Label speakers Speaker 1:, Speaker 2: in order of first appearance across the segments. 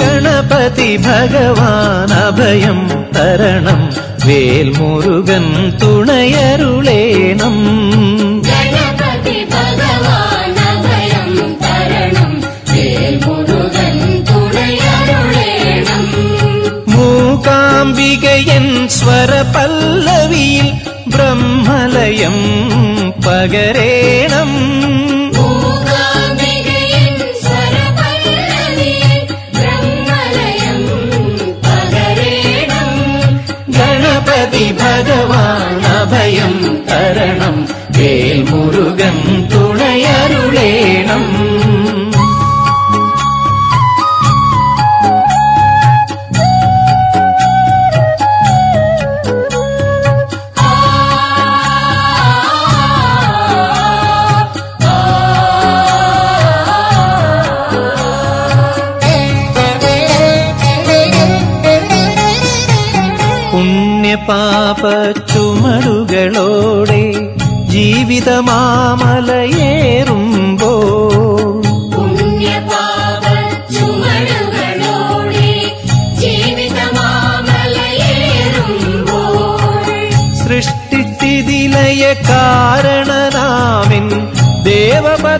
Speaker 1: ഗണപതി ഭഗവാൻ അഭയം തരണം വേൽമുരുകൻ തുണയരുളേണം. മൂകാംബികയൻ സ്വരപല്ലവിയിൽ ബ്രഹ്മലയം പകരേണം. ഗണപതി ഭഗവാൻ അഭയം തരണം. വേൽമുരുകൻ തുണയരുളേണം പുണ്യപാപ ചുമടുകളോടെ ജീവിതമാമലയേറുമ്പോ സൃഷ്ടിസ്ഥിതിലയ കാരണനാമിൻ ദേവപദങ്ങളിലണയുമ്പോൾ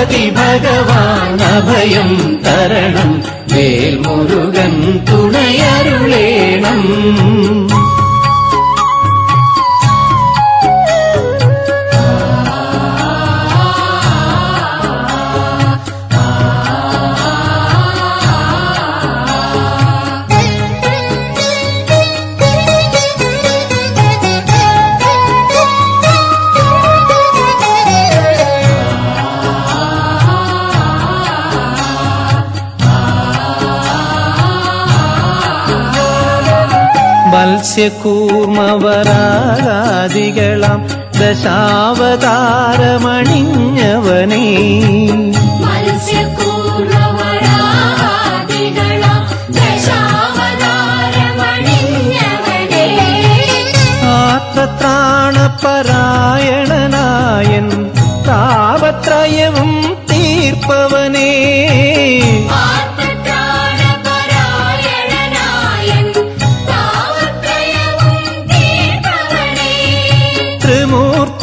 Speaker 1: ഗണപതി ഭഗവാൻ അഭയം തരണം. വേൽമുരുകൻ തുണയരുളേണം. മത്സ്യകൂർമവരാകാദികളാം ദശാവതാരമണിഞ്ഞവനേ. ായണനായൻ
Speaker 2: ദശാവതാരമണിഞ്ഞവനേ.
Speaker 1: ആത്മത്രാണപരായണനായൻ താപത്രയവും തീർപ്പവനേ.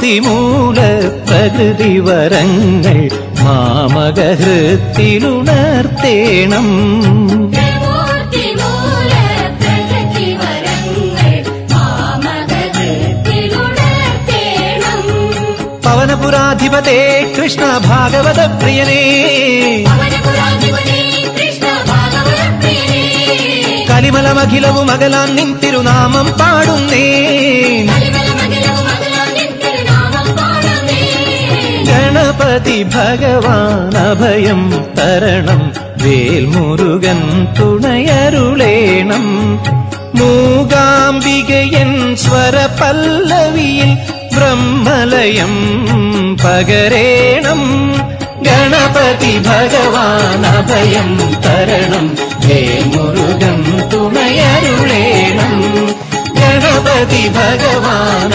Speaker 1: ത്രിമൂർത്തിമൂല പ്രകൃതിവരങ്ങൾ മാമകഹൃത്തിലുണർത്തേണം.
Speaker 2: ത്രിമൂർത്തിമൂല പ്രകൃതിവരങ്ങൾ മാമകൃത്തിലുണർത്തേണം
Speaker 1: പവനപുരാധിപതേ കൃഷ്ണ ഭാഗവത പ്രിയനേ. കലിമലമഖിലവും
Speaker 2: അകലാൻ നിൻ തിരുനാമം പാടുന്നേ.
Speaker 1: ഗണപതി ഭഗവാൻ അഭയം തരണം. വേൽമുരുകൻ തുണയരുളേണം. മൂകാംബികയൻ സ്വരപല്ലവിയിൽ ബ്രഹ്മലയം പകരേണം. ഗണപതി ഭഗവാൻ അഭയം തരണം. വേൽമുരുകൻ തുണയരുളേണം. ഗണപതി ഭഗവാൻ